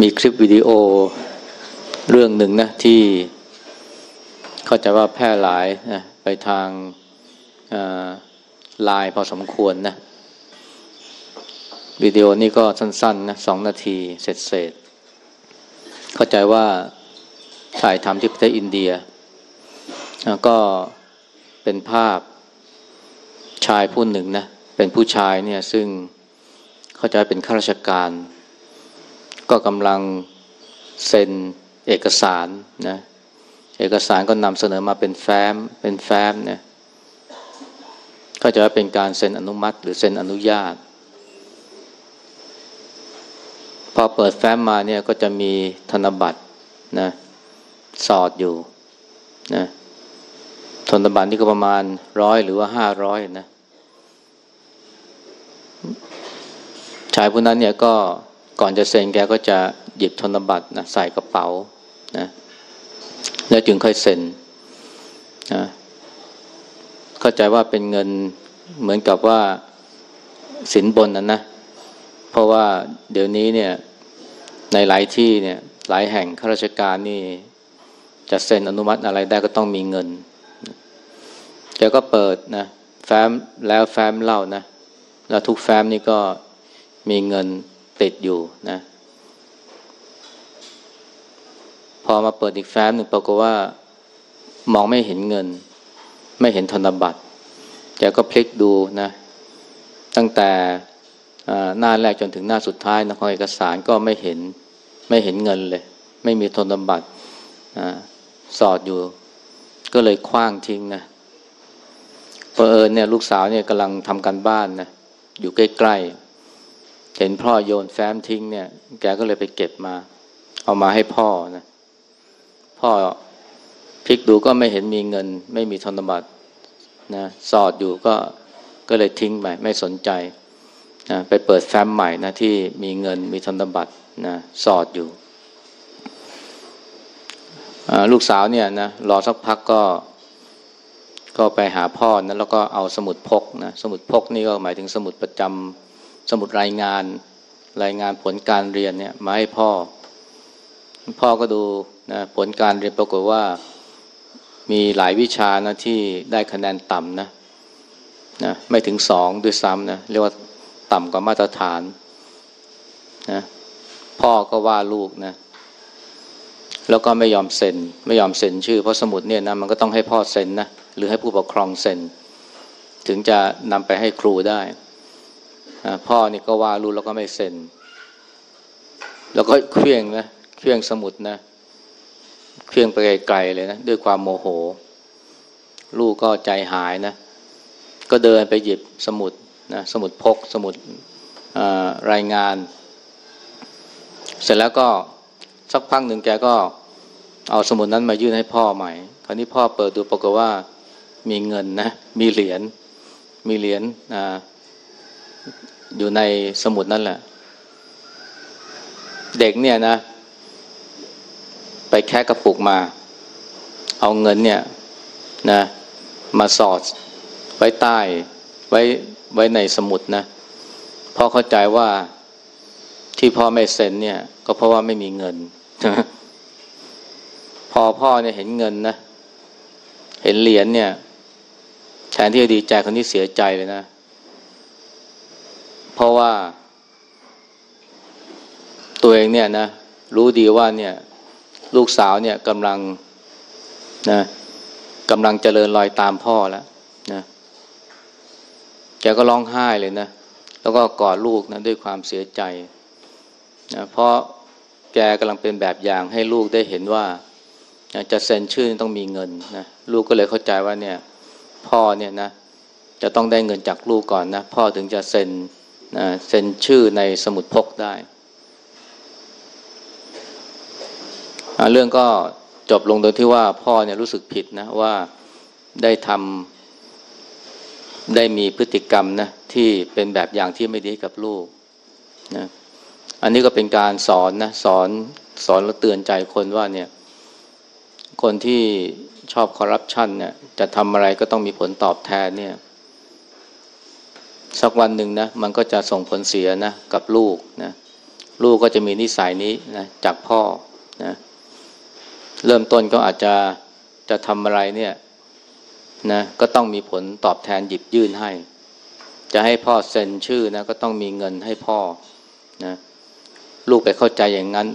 มีคลิปวิดีโอเรื่องหนึ่งนะที่เข้าใจว่าแพร่หลายนะไปทางไลน์พอสมควรนะวิดีโอนี้ก็สั้นๆนะสองนาทีเสร็จเสร็จเข้าใจว่าถ่ายทำที่ประเทศอินเดีย ก็เป็นภาพชายผู้หนึ่งนะเป็นผู้ชายเนี่ยซึ่งเข้าใจเป็นข้าราชการ ก็กำลังเซ็นเอกสารนะเอกสารก็นำเสนอมาเป็นแฟ้มเป็นแฟ้มเนี่ยก็จะเป็นการเซ็นอนุมัติ หรือเซ็นอนุญาต พอเปิดแฟ้มมาเนี่ยก็จะมีธนบัตรนะสอดอยู่นะธนบัตรนี่ก็ประมาณร้อยหรือว่าห้าร้อยนะชายผู้นั้นเนี่ยก็ ก่อนจะเซ็นแกก็จะหยิบธนบัตรนะใส่กระเป๋านะแล้วจึงค่อยเซ็นนะเข้าใจว่าเป็นเงินเหมือนกับว่าสินบนนั้นนะ เพราะว่าเดี๋ยวนี้เนี่ยในหลายที่เนี่ยหลายแห่งข้าราชการนี่จะเซ็นอนุมัติอะไรได้ก็ต้องมีเงินแกก็เปิดนะแฟ้มแล้วแฟ้มเล่านะ แล้วทุกแฟ้มนี่ก็มีเงิน ติดอยู่นะ พอมาเปิดอีกแฟ้มหนึ่งปรากฏว่า มองไม่เห็นเงิน ไม่เห็นธนบัตรแกก็พลิกดูนะ ตั้งแต่หน้าแรกจนถึงหน้าสุดท้ายนะของเอกสารก็ไม่เห็นไม่เห็นเงินเลย ไม่มีธนบัตรสอดอยู่ ก็เลยคว้างทิ้งนะเพอเอิญเนี่ยลูกสาวเนี่ยกำลังทำการบ้านนะอยู่ใกล้ๆ ห็นพ่อโยนแฟ้มทิ้งเนี่ย แกก็เลยไปเก็บมา เอามาให้พ่อนะ พ่อพลิกดูก็ไม่เห็นมีเงิน ไม่มีธนบัตรนะสอดอยู่ก็ก็เลยทิ้งไปไม่สนใจนะไปเปิดแฟ้มใหม่นะที่มีเงินมีธนบัตรนะสอดอยู่ลูกสาวเนี่ยนะรอสักพักก็ ก็ไปหาพ่อนะแล้วก็เอาสมุดพกนะสมุดพกนี่ก็หมายถึงสมุดประจำ สมุดรายงานรายงานผลการเรียนเนี่ยมาให้พ่อ พ่อก็ดูนะผลการเรียนปรากฏว่า มีหลายวิชานะที่ได้คะแนนต่ำนะนะไม่ถึงสองด้วยซ้ำนะเรียกว่าต่ำกว่ามาตรฐานนะพ่อก็ว่าลูกนะแล้วก็ไม่ยอมเซ็น ไม่ยอมเซ็นชื่อเพราะสมุดเนี่ยนะมันก็ต้องให้พ่อเซ็นนะหรือให้ผู้ปกครองเซ็น ถึงจะนำไปให้ครูได้ พ่อนี่ก็ว่ารู้แล้วก็ไม่เซ็น แล้วก็เครื่องนะเครื่องสมุดนะเครื่องไปไกลๆเลยนะด้วยความโมโห ลูกก็ใจหายนะ ก็เดินไปหยิบสมุดนะสมุดพกสมุดรายงาน เสร็จแล้วก็สักพักหนึ่งแกก็เอาสมุดนั้นมายื่นให้พ่อใหม่ คราวนี้พ่อเปิดดูปรากฏว่ามีเงินนะ มีเหรียญ มีเหรียญ อยู่ในสมุดนั่นแหละ เด็กเนี่ยนะ ไปแค่กระปุกมา เอาเงินเนี่ยนะ มาสอด ไว้ใต้ ไว้ไว้ในสมุดนะพ่อเข้าใจว่าที่พ่อไม่เซ็นเนี่ย ก็เพราะว่าไม่มีเงิน พอพ่อเนี่ยเห็นเงินนะ เห็นเหรียญเนี่ยแทนที่จะดีใจคนนี้เสียใจเลยนะ เพราะว่า ตัวเองเนี่ยนะรู้ดีว่าเนี่ยลูกสาวเนี่ยกำลังนะกำลังเจริญรอยตามพ่อแล้วนะแกก็ร้องไห้เลยนะ แล้วก็กอดลูกนะด้วยความเสียใจนะเพราะแกกำลังเป็นแบบอย่างให้ลูกได้เห็นว่าจะเซ็นชื่อต้องมีเงินนะลูกก็เลยเข้าใจว่าเนี่ยพ่อเนี่ยนะจะต้องได้เงินจากลูกก่อนนะ พ่อถึงจะเซ็น นะเซ็นชื่อในสมุดพกได้เรื่องก็จบลงโดยที่ว่าพ่อเนี่ยรู้สึกผิดนะว่าได้ทำได้มีพฤติกรรมนะที่เป็นแบบอย่างที่ไม่ดีกับลูกนะอันนี้ก็เป็นการสอนนะสอนสอนแล้วเตือนใจคนว่าเนี่ย คนที่ชอบคอร์รัปชันเนี่ยจะทำอะไรก็ต้องมีผลตอบแทนเนี่ย สักวันหนึ่งนะมันก็จะส่งผลเสียนะกับลูกนะลูกก็จะมีนิสัยนี้นะจากพ่อนะเริ่มต้นก็อาจจะจะทำอะไรเนี่ยนะก็ต้องมีผลตอบแทนหยิบยื่นให้ จะให้พ่อเซ็นชื่อนะก็ต้องมีเงินให้พ่อนะลูกไปเข้าใจอย่างนั้น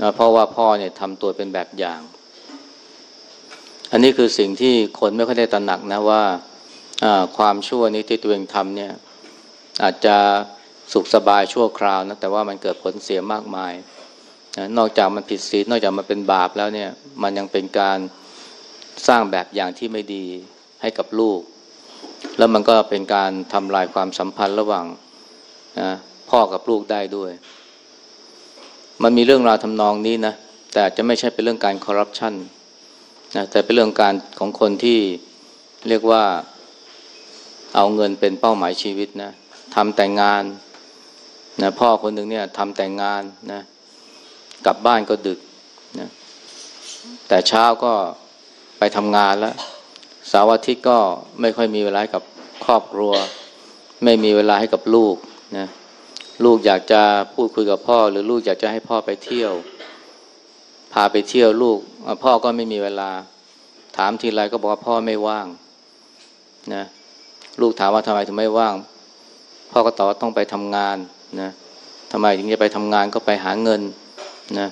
นะเพราะว่าพ่อเนี่ยทำตัวเป็นแบบอย่าง อันนี้คือสิ่งที่คนไม่ค่อยได้ตระหนักนะว่า ความชั่วนี้ที่ตัวเองทำเนี่ยอาจจะสุขสบายชั่วคราวนะแต่ว่ามันเกิดผลเสียมากมายนะนอกจากมันผิดศีลนอกจากมันเป็นบาปแล้วเนี่ยมันยังเป็นการสร้างแบบอย่างที่ไม่ดีให้กับลูก แล้วมันก็เป็นการทำลายความสัมพันธ์ระหว่างนะพ่อกับลูกได้ด้วย มันมีเรื่องราวทำนองนี้นะแต่จะไม่ใช่เป็นเรื่องการคอร์รัปชันนะแต่เป็นเรื่องการของคนที่เรียกว่า เอาเงินเป็นเป้าหมายชีวิตนะทำแต่งงานนะพ่อคนหนึ่งเนี่ยทำแต่งงานนะกลับบ้านก็ดึกนะแต่เช้าก็ไปทำงานแล้วสาวอาทิตย์ก็ไม่ค่อยมีเวลากับครอบครัว ไม่มีเวลาให้กับลูกนะลูกอยากจะพูดคุยกับพ่อ หรือลูกอยากจะให้พ่อไปเที่ยว พาไปเที่ยวลูก พ่อก็ไม่มีเวลา ถามทีไรก็บอกว่าพ่อไม่ว่างนะ ลูกถามว่าทำไมถึงไม่ว่าง พ่อก็ตอบว่าต้องไปทำงานนะทำไมถึงจะไปทำงานก็ไปหาเงินนะ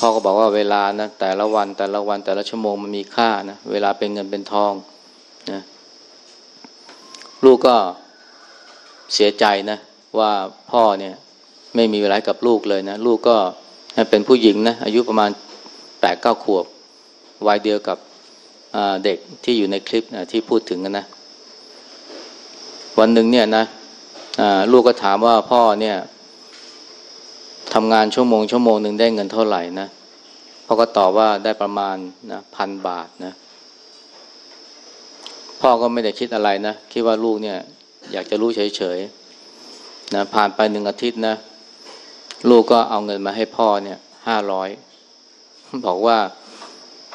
พ่อก็บอกว่าเวลานะแต่ละวันแต่ละวันแต่ละชั่วโมงมันมีค่านะเวลาเป็นเงินเป็นทองนะลูกก็เสียใจนะว่าพ่อเนี่ยไม่มีเวลากับลูกเลยนะลูกก็เป็นผู้หญิงนะอายุประมาณแปดเก้าขวบวัยเดียวกับเด็กที่อยู่ในคลิปนะที่พูดถึงกันนะ วันหนึ่งเนี่ยนะลูกก็ถามว่าพ่อเนี่ยทำงานชั่วโมงชั่วโมงหนึ่งได้เงินเท่าไหร่นะพ่อก็ตอบว่าได้ประมาณนะพันบาทนะพ่อก็ไม่ได้คิดอะไรนะคิดว่าลูกเนี่ย อยากจะรู้เฉยๆนะผ่านไปหนึ่งอาทิตย์นะ ลูกก็เอาเงินมาให้พ่อเนี่ยห้าร้อยบอกว่า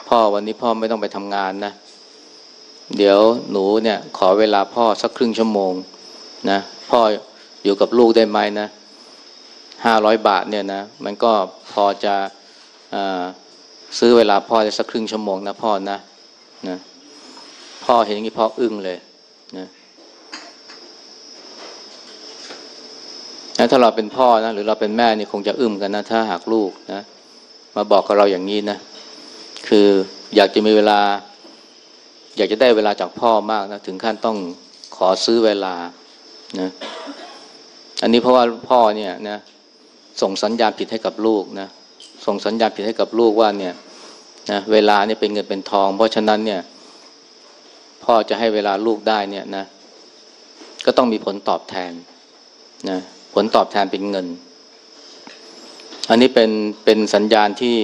พ่อวันนี้พ่อไม่ต้องไปทำงานนะ เดี๋ยวหนูเนี่ยขอเวลาพ่อสักครึ่งชั่วโมงนะพ่ออยู่กับลูกได้ไหมนะห้าร้อยบาทเนี่ยนะมันก็พอจะซื้อเวลาพ่อได้สักครึ่งชั่วโมงนะพ่อนะนะพ่อเห็นอย่างนี้พ่ออึ้งเลยนะนะถ้าเราเป็นพ่อนะหรือเราเป็นแม่นี่คงจะอึ้มกันนะถ้าหากลูกนะมาบอกกับเราอย่างนี้นะคืออยากจะมีเวลา อยากจะได้เวลาจากพ่อมากนะถึงขั้นต้องขอซื้อเวลานะอันนี้เพราะว่าพ่อเนี่ยนะส่งสัญญาณผิดให้กับลูกนะส่งสัญญาณผิดให้กับลูกว่าเนี่ยนะเวลาเนี่ยเป็นเงินเป็นทอง เพราะฉะนั้นเนี่ย พ่อจะให้เวลาลูกได้เนี่ยนะ ก็ต้องมีผลตอบแทนนะผลตอบแทนเป็นเงิน อันนี้เป็นเป็นสัญญาณที่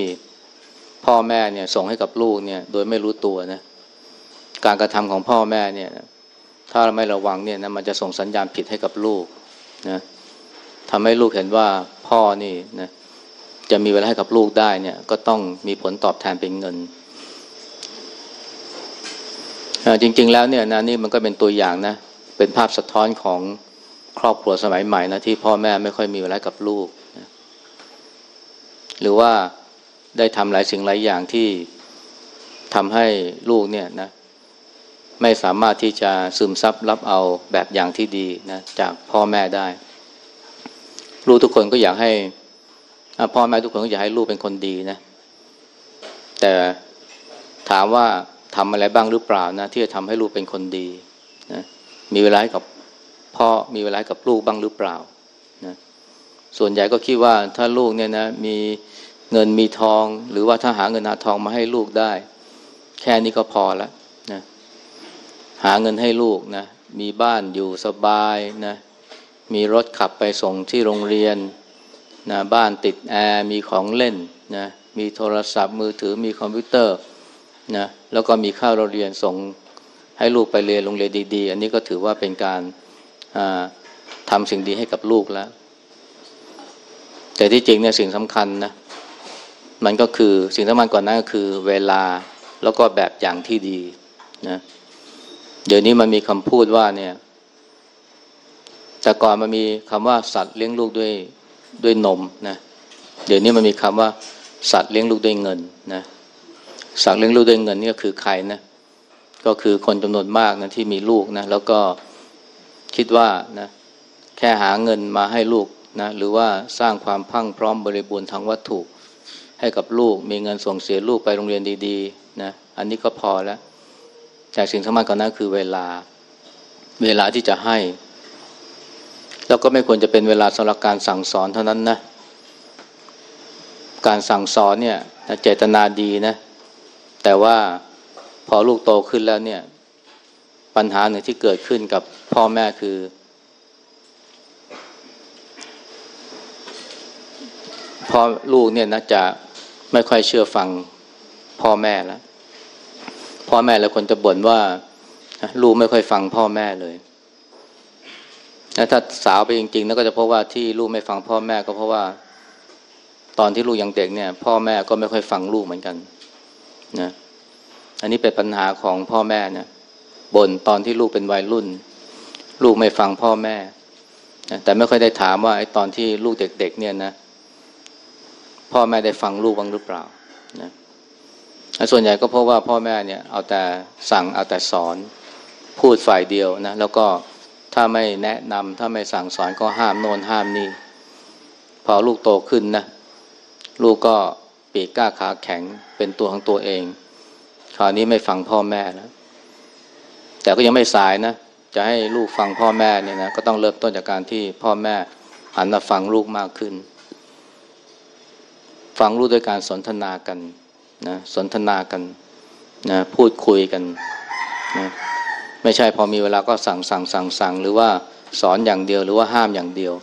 พ่อแม่เนี่ย ส่งให้กับลูกเนี่ย โดยไม่รู้ตัวนะ การกระทำของพ่อแม่เนี่ยถ้าเราไม่ระวังเนี่ยนะมันจะส่งสัญญาณผิดให้กับลูกนะทำให้ลูกเห็นว่าพ่อนี่นะจะมีเวลาให้กับลูกได้เนี่ยก็ต้องมีผลตอบแทนเป็นเงินจริง ๆ แล้วเนี่ยนะนี่มันก็เป็นตัวอย่างนะเป็นภาพสะท้อนของครอบครัวสมัยใหม่นะที่พ่อแม่ไม่ค่อยมีเวลากับลูกนะหรือว่าได้ทำหลายสิ่งหลายอย่างที่ทำให้ลูกเนี่ยนะ ไม่สามารถที่จะซึมซับรับเอาแบบอย่างที่ดีนะจากพ่อแม่ได้ ลูกทุกคนก็อยากให้พ่อแม่ทุกคนก็อยากให้ลูกเป็นคนดีนะ แต่ถามว่าทำอะไรบ้างหรือเปล่านะ ที่จะทำให้ลูกเป็นคนดีนะมีเวลาให้กับพ่อมีเวลากับลูกบ้างหรือเปล่านะส่วนใหญ่ก็คิดว่าถ้าลูกเนี่ยนะมีเงินมีทอง หรือว่าถ้าหาเงินหาทองมาให้ลูกได้ แค่นี้ก็พอแล้ว หาเงินให้ลูกนะมีบ้านอยู่สบายนะมีรถขับไปส่งที่โรงเรียนนะบ้านติดแอร์มีของเล่นนะมีโทรศัพท์มือถือมีคอมพิวเตอร์นะแล้วก็มีข้าวเราเรียนส่งให้ลูกไปเรียนโรงเรียนดี ๆ อันนี้ก็ถือว่าเป็นการทำสิ่งดีให้กับลูกแล้ว แต่ที่จริงเนี่ยสิ่งสำคัญนะมันก็คือสิ่งสำคัญกว่านั้นก็คือเวลาแล้วก็แบบอย่างที่ดีนะ เดี๋ยวนี้มันมีคำพูดว่าเนี่ย แต่ก่อนมันมีคำว่าสัตว์เลี้ยงลูกด้วยด้วยนมนะเดี๋ยวนี้มันมีคำว่า สัตว์เลี้ยงลูกด้วยเงินนะสัตว์เลี้ยงลูกด้วยเงินนี่ก็คือใครนะก็คือคนจำนวนมากนะที่มีลูกนะแล้วก็คิดว่านะแค่หาเงินมาให้ลูกนะหรือว่าสร้างความพังพร้อมบริบูรณ์ทางวัตถุให้กับลูก มีเงินส่งเสียลูกไปโรงเรียนดีๆนะอันนี้ก็พอแล้ว แต่สิ่งสำคัญกว่านั้นคือเวลาเวลาที่จะให้ แล้วก็ไม่ควรจะเป็นเวลาสำหรับการสั่งสอนเท่านั้นนะ การสั่งสอนเนี่ยเจตนาดีนะ แต่ว่าพอลูกโตขึ้นแล้วเนี่ย ปัญหาหนึ่งที่เกิดขึ้นกับพ่อแม่คือ พอลูกเนี่ยนะจะไม่ค่อยเชื่อฟังพ่อแม่แล้ว พ่อแม่แล้วคนจะบ่นว่าลูกไม่ค่อยฟังพ่อแม่เลยถ้าสาวไปจริงๆนั่นก็จะเพราะว่าที่ลูกไม่ฟังพ่อแม่ก็เพราะว่า ตอนที่ลูกยังเด็กเนี่ย พ่อแม่ก็ไม่ค่อยฟังลูกเหมือนกันนะอันนี้เป็นปัญหาของพ่อแม่นะบ่นตอนที่ลูกเป็นวัยรุ่น ลูกไม่ฟังพ่อแม่แต่ไม่ค่อยได้ถามว่าไอ้ตอนที่ลูกเด็กๆเนี่ยนะ พ่อแม่ได้ฟังลูกบ้างหรือเปล่านะ ส่วนใหญ่ก็เพราะว่าพ่อแม่เนี่ยเอาแต่สั่งเอาแต่สอนพูดฝ่ายเดียวนะแล้วก็ถ้าไม่แนะนำถ้าไม่สั่งสอนก็ห้ามโน่นห้ามนี่พอลูกโตขึ้นนะลูกก็ปีกก้าขาแข็งเป็นตัวของตัวเองคราวนี้ไม่ฟังพ่อแม่แล้วแต่ก็ยังไม่สายนะจะให้ลูกฟังพ่อแม่เนี่ยนะก็ต้องเริ่มต้นจากการที่พ่อแม่หันมาฟังลูกมากขึ้น ฟังลูกด้วยการสนทนากัน นะสนทนากันนะพูดคุยกันนะไม่ใช่พอมีเวลาก็สั่งสั่งสั่งสั่งหรือว่าสอนอย่างเดียวหรือว่าห้ามอย่างเดียว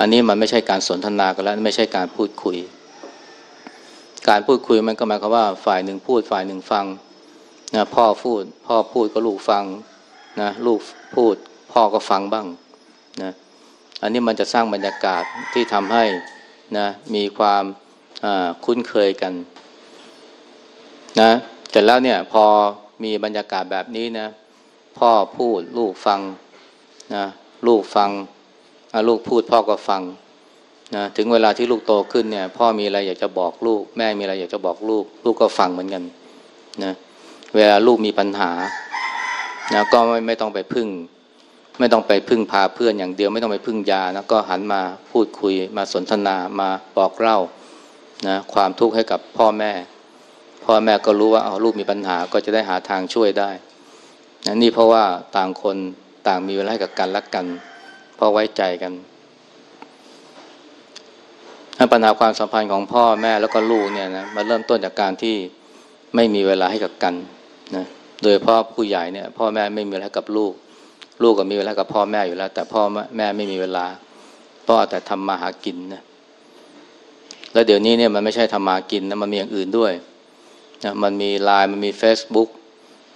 อันนี้มันไม่ใช่การสนทนากันแล้วไม่ใช่การพูดคุย การพูดคุยมันก็หมายความว่าฝ่ายหนึ่งพูดฝ่ายหนึ่งฟังนะพ่อพูด พ่อพูดก็ลูกฟังนะลูกพูด พ่อก็ฟังบ้างนะอันนี้มันจะสร้างบรรยากาศที่ทำให้นะมีความคุ้นเคยกัน นะแต่แล้วเนี่ยพอมีบรรยากาศแบบนี้นะ พ่อพูดลูกฟังนะลูกฟังลูกพูดพ่อก็ฟังนะถึงเวลาที่ลูกโตขึ้นเนี่ย พ่อมีอะไรอยากจะบอกลูก แม่มีอะไรอยากจะบอกลูก ลูกก็ฟังเหมือนกันนะเวลาลูกมีปัญหานะก็ไม่ไม่ต้องไปพึ่ง ไม่ต้องไปพึ่งพาเพื่อนอย่างเดียว ไม่ต้องไปพึ่งยานะก็หันมาพูดคุยมาสนทนามาบอกเล่านะความทุกข์ให้กับพ่อแม่ พ่อแม่ก็รู้ว่าเอาลูกมีปัญหาก็จะได้หาทางช่วยได้นะนี่เพราะว่าต่างคนต่างมีเวลาให้กับกันและกัน เพราะไว้ใจกันปัญหาความสัมพันธ์ของพ่อแม่แล้วก็ลูกเนี่ยนะมาเริ่มต้นจากการที่ไม่มีเวลาให้กับกันนะโดยพ่อผู้ใหญ่เนี่ยพ่อแม่ไม่มีเวลากับลูก ลูกก็มีเวลากับพ่อแม่อยู่แล้ว แต่พ่อแม่ไม่มีเวลาพ่อแต่ทำมาหากินนะแล้วเดี๋ยวนี้เนี่ยมันไม่ใช่ทำมากินนะมันมีอย่างอื่นด้วย มันมีไลน์มันมี Facebook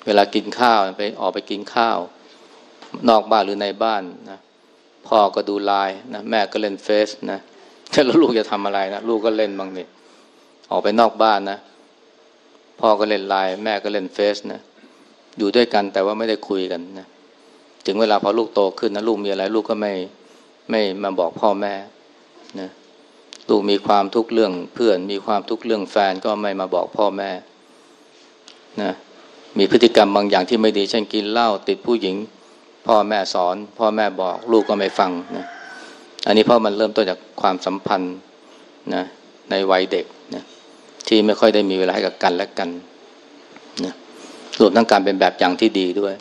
เวลากินข้าวไปออกไปกินข้าว นอกบ้านหรือในบ้านนะพ่อก็ดูไลน์นะแม่ก็เล่นเฟซนะแล้วลูกจะทำอะไรนะลูกก็เล่นบางนี่ออกไปนอกบ้านนะพ่อก็เล่นไลน์แม่ก็เล่นเฟซนะอยู่ด้วยกันแต่ว่าไม่ได้คุยกันนะถึงเวลาพอลูกโตขึ้นนะลูกมีอะไร ลูกก็ไม่ไม่มาบอกพ่อแม่นะลูกมีความทุกข์เรื่องเพื่อน มีความทุกข์เรื่องแฟนก็ไม่มาบอกพ่อแม่ นะมีพฤติกรรมบางอย่างที่ไม่ดีเช่นกินเหล้าติดผู้หญิง พ่อแม่สอน พ่อแม่บอกลูกก็ไม่ฟังนะอันนี้เพราะมันเริ่มต้นจากความสัมพันธ์นะในวัยเด็กนะที่ไม่ค่อยได้มีเวลาให้กับกันและกันนะรวมทั้งการเป็นแบบอย่างที่ดีด้วย